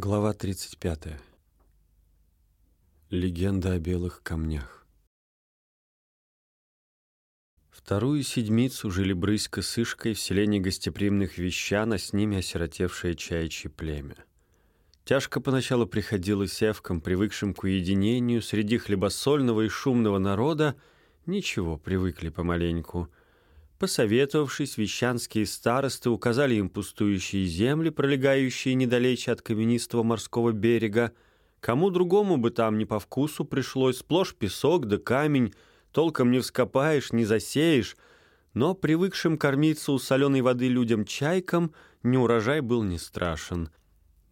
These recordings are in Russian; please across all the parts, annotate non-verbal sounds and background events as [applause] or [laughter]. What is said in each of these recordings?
Глава 35. Легенда о белых камнях. Вторую седмицу жили Брыська с Ишкой в селении гостеприимных вещан, а с ними осиротевшее чаячье племя. Тяжко поначалу приходилось эвкам, привыкшим к уединению, среди хлебосольного и шумного народа, ничего, привыкли помаленьку — Посоветовавшись, вещанские старосты указали им пустующие земли, пролегающие недалече от каменистого морского берега. Кому другому бы там не по вкусу пришлось, сплошь песок да камень, толком не вскопаешь, не засеешь. Но привыкшим кормиться у соленой воды людям-чайкам неурожай был не страшен.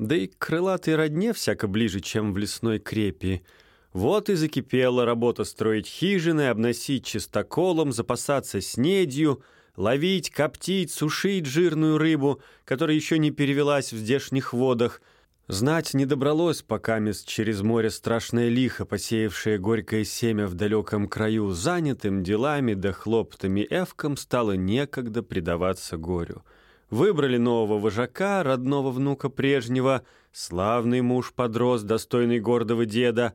Да и к крылатой родне всяко ближе, чем в лесной крепи — вот и закипела работа строить хижины, обносить чистоколом, запасаться снедью, ловить, коптить, сушить жирную рыбу, которая еще не перевелась в здешних водах. Знать не добралось, пока мест через море страшное лихо, посеявшее горькое семя в далеком краю, занятым делами да хлоптами эвкам стало некогда предаваться горю. Выбрали нового вожака, родного внука прежнего, славный муж подрос, достойный гордого деда,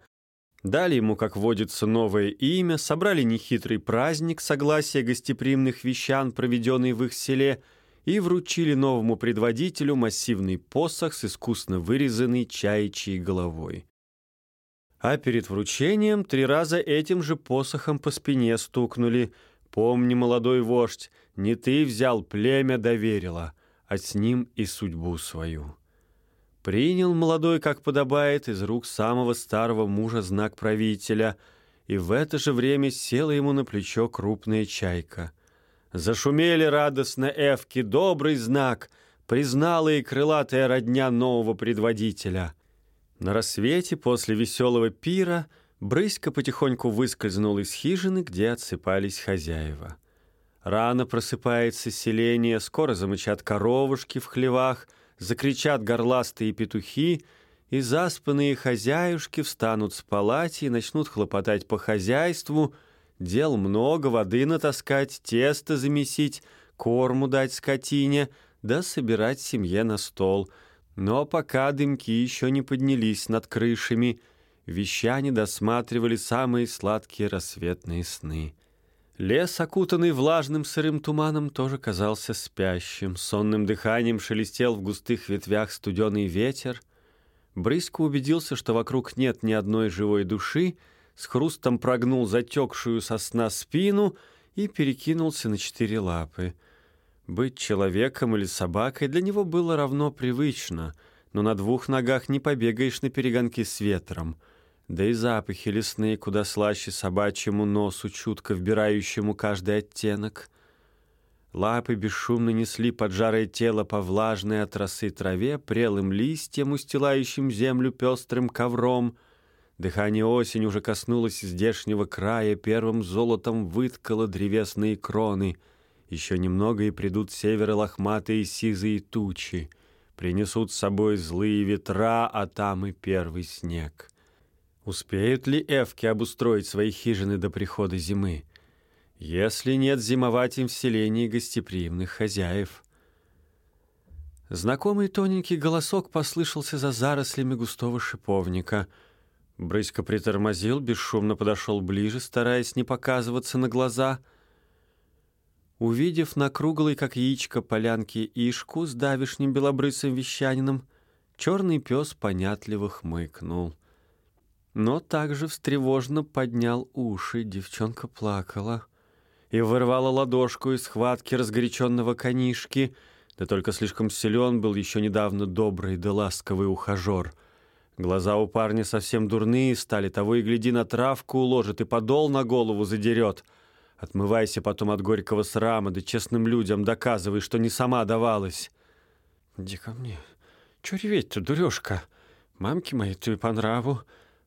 Дали ему, как водится, новое имя, собрали нехитрый праздник согласия гостеприимных вещан, проведенный в их селе, и вручили новому предводителю массивный посох с искусно вырезанной чаячьей головой. А перед вручением три раза этим же посохом по спине стукнули. «Помни, молодой вождь, не ты взял племя доверила, а с ним и судьбу свою». Принял молодой, как подобает, из рук самого старого мужа знак правителя, и в это же время села ему на плечо крупная чайка. Зашумели радостно эвки, добрый знак, признала и крылатая родня нового предводителя. На рассвете после веселого пира Брыська потихоньку выскользнул из хижины, где отсыпались хозяева. Рано просыпается селение, скоро замычат коровушки в хлевах — закричат горластые петухи, и заспанные хозяюшки встанут с палати и начнут хлопотать по хозяйству, дел много, воды натаскать, тесто замесить, корму дать скотине, да собирать семье на стол. Но пока дымки еще не поднялись над крышами, вещане досматривали самые сладкие рассветные сны. Лес, окутанный влажным сырым туманом, тоже казался спящим. Сонным дыханием шелестел в густых ветвях студеный ветер. Брызко убедился, что вокруг нет ни одной живой души, с хрустом прогнул затекшую сосна спину и перекинулся на четыре лапы. Быть человеком или собакой для него было равно привычно, но на двух ногах не побегаешь на перегонки с ветром — да и запахи лесные куда слаще собачьему носу, чутко вбирающему каждый оттенок. Лапы бесшумно несли поджарое тело по влажной от росы траве, прелым листьям, устилающим землю пестрым ковром. Дыхание осень уже коснулось здешнего края, первым золотом выткало древесные кроны. Еще немного и придут севера лохматые сизые тучи. Принесут с собой злые ветра, а там и первый снег. Успеют ли эвки обустроить свои хижины до прихода зимы? Если нет, зимовать им в селении гостеприимных хозяев. Знакомый тоненький голосок послышался за зарослями густого шиповника. Брыська притормозил, бесшумно подошел ближе, стараясь не показываться на глаза. Увидев на круглой, как яичко, полянке Ишку с давишним белобрысым вещанином, черный пес понятливо хмыкнул но также встревожно поднял уши. Девчонка плакала и вырвала ладошку из схватки разгоряченного конишки, да только слишком силен был еще недавно добрый да ласковый ухажер. Глаза у парня совсем дурные стали, того и гляди на травку уложит и подол на голову задерет. Отмывайся потом от горького срама, да честным людям доказывай, что не сама давалась. «Иди ко мне. Чё реветь-то, дурёшка? Мамке моей ты по нраву».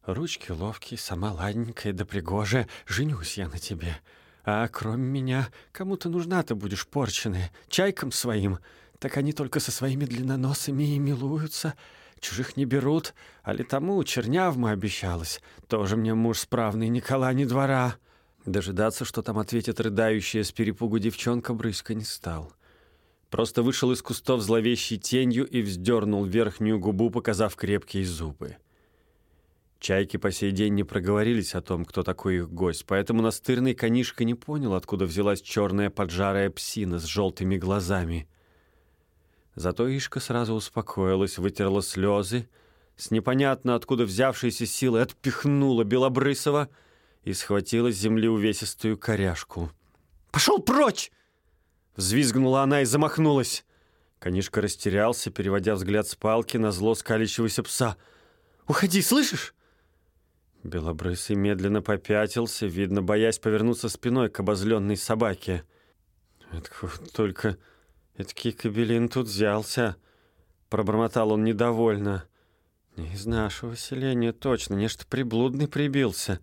Ручки ловкие, сама ладненькая да пригожая, женюсь я на тебе. А кроме меня, кому ты нужна ты будешь порченая, чайкам своим. Так они только со своими длинноносами и милуются. Чужих не берут, а ли тому чернявма обещалась. Тоже мне муж справный, Никола не двора. Дожидаться, что там ответит рыдающая с перепугу девчонка, брызка не стал. просто вышел из кустов зловещей тенью и вздернул верхнюю губу, показав крепкие зубы. Чайки по сей день не проговорились о том, кто такой их гость, поэтому настырный конишка не понял, откуда взялась черная поджарая псина с желтыми глазами. Зато Ишка сразу успокоилась, вытерла слезы, с непонятно откуда взявшейся силой отпихнула Белобрысова и схватила с земли увесистую коряшку. «Пошел прочь!» Взвизгнула она и замахнулась. Конишка растерялся, переводя взгляд с палки на зло скалящегося пса. «Уходи, слышишь?» Белобрысый медленно попятился, видно, боясь повернуться спиной к обозленной собаке. «Только эдакий кабелин тут взялся», — пробормотал он недовольно. «Не из нашего селения точно, нечто приблудный прибился.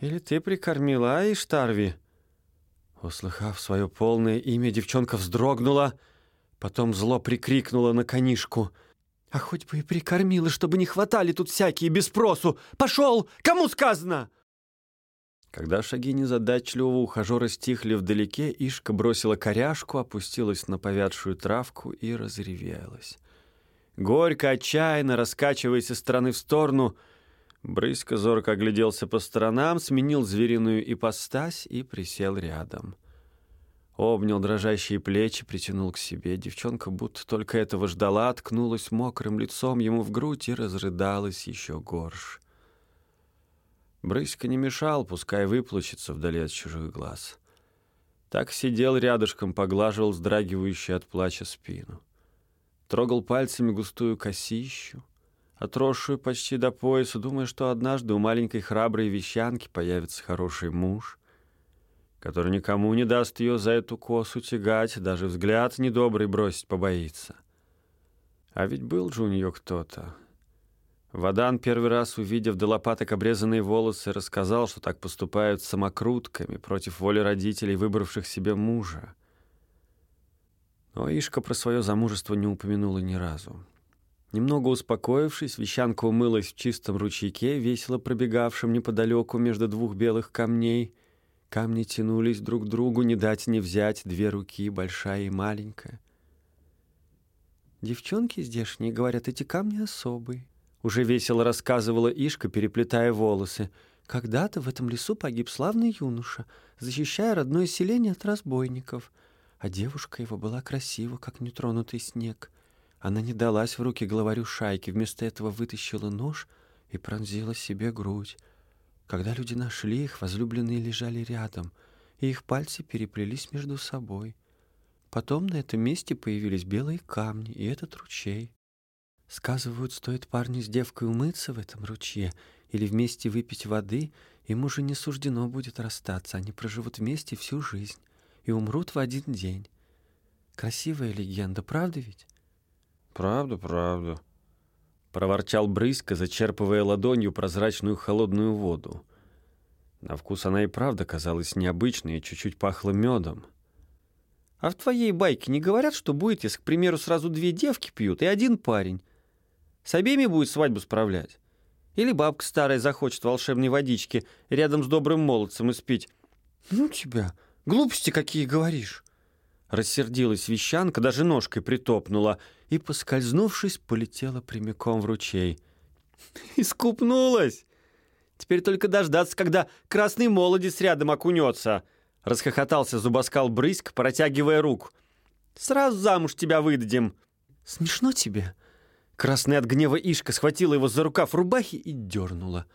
Или ты прикормила, а, Иштарви?» Услыхав свое полное имя, девчонка вздрогнула, потом зло прикрикнула на конишку — а хоть бы и прикормила, чтобы не хватали тут всякие без спросу. Пошел! Кому сказано?» Когда шаги незадачливого ухажера стихли вдалеке, Ишка бросила коряшку, опустилась на повядшую травку и разревелась. Горько, отчаянно, раскачиваясь из стороны в сторону, Брыська зорко огляделся по сторонам, сменил звериную ипостась и присел рядом. Обнял дрожащие плечи, притянул к себе. Девчонка будто только этого ждала, ткнулась мокрым лицом ему в грудь и разрыдалась еще горше. Брыська не мешал, пускай выплачется вдали от чужих глаз. Так сидел рядышком, поглаживал сдрагивающую от плача спину. Трогал пальцами густую косищу, отросшую почти до пояса, думая, что однажды у маленькой храброй вещанки появится хороший муж — который никому не даст ее за эту косу тягать, даже взгляд недобрый бросить побоится. А ведь был же у нее кто-то. Вадан, первый раз увидев до лопаток обрезанные волосы, рассказал, что так поступают самокрутками против воли родителей, выбравших себе мужа. Но Ишка про свое замужество не упомянула ни разу. Немного успокоившись, Вещанка умылась в чистом ручейке, весело пробегавшем неподалеку между двух белых камней — Камни тянулись друг к другу, не дать не взять, две руки, большая и маленькая. Девчонки здешние говорят, эти камни особые. Уже весело рассказывала Ишка, переплетая волосы. Когда-то в этом лесу погиб славный юноша, защищая родное селение от разбойников. А девушка его была красива, как нетронутый снег. Она не далась в руки главарю шайки, вместо этого вытащила нож и пронзила себе грудь. Когда люди нашли их, возлюбленные лежали рядом, и их пальцы переплелись между собой. Потом на этом месте появились белые камни и этот ручей. Сказывают, стоит парню с девкой умыться в этом ручье или вместе выпить воды, им уже не суждено будет расстаться, они проживут вместе всю жизнь и умрут в один день. Красивая легенда, правда ведь? Правда, правда, проворчал Брыська, зачерпывая ладонью прозрачную холодную воду. На вкус она и правда казалась необычной и чуть-чуть пахла медом. «А в твоей байке не говорят, что будет, если, к примеру, сразу две девки пьют и один парень? С обеими будет свадьбу справлять? Или бабка старая захочет волшебной водички рядом с добрым молодцем испить? Ну тебя, глупости какие говоришь!» Рассердилась вещанка, даже ножкой притопнула и, поскользнувшись, полетела прямиком в ручей. [laughs] «Искупнулась! Теперь только дождаться, когда красный молодец рядом окунется!» Расхохотался зубоскал брыськ, протягивая руку. «Сразу замуж тебя выдадим!» «Смешно тебе?» Красная от гнева Ишка схватила его за рукав рубахи и дернула.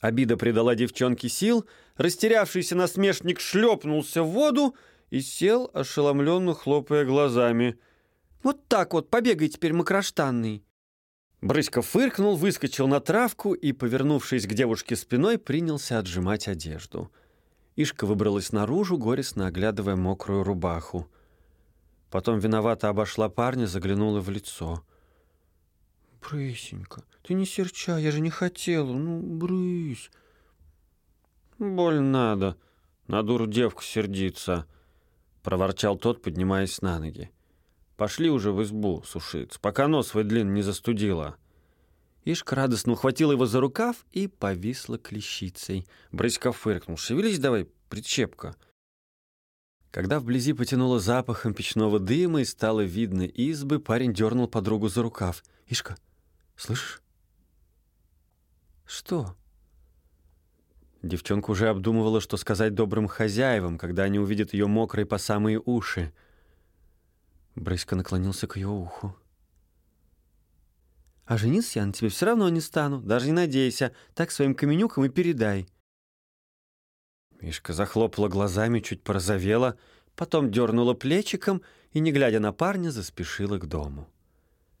Обида придала девчонке сил, растерявшийся насмешник шлепнулся в воду и сел, ошеломленно хлопая глазами. «Вот так вот, побегай теперь, макроштанный!» Брыська фыркнул, выскочил на травку и, повернувшись к девушке спиной, принялся отжимать одежду. Ишка выбралась наружу, горестно оглядывая мокрую рубаху. Потом виновато обошла парня, заглянула в лицо. «Брысенька, ты не серчай, я же не хотела, ну, брысь!» «Боль надо, на дуру девку сердиться!» проворчал тот, поднимаясь на ноги. «Пошли уже в избу сушиться, пока нос свой длин не застудила». Ишка радостно ухватила его за рукав и повисла клещицей. Брыська фыркнул. «Шевелись давай, причепка». Когда вблизи потянуло запахом печного дыма и стало видно избы, парень дернул подругу за рукав. «Ишка, слышишь?» «Что?» Девчонка уже обдумывала, что сказать добрым хозяевам, когда они увидят ее мокрой по самые уши. Брыська наклонился к ее уху. «А жениться я на тебе все равно не стану, даже не надейся. Так своим каменюкам и передай». Мишка захлопала глазами, чуть порозовела, потом дернула плечиком и, не глядя на парня, заспешила к дому.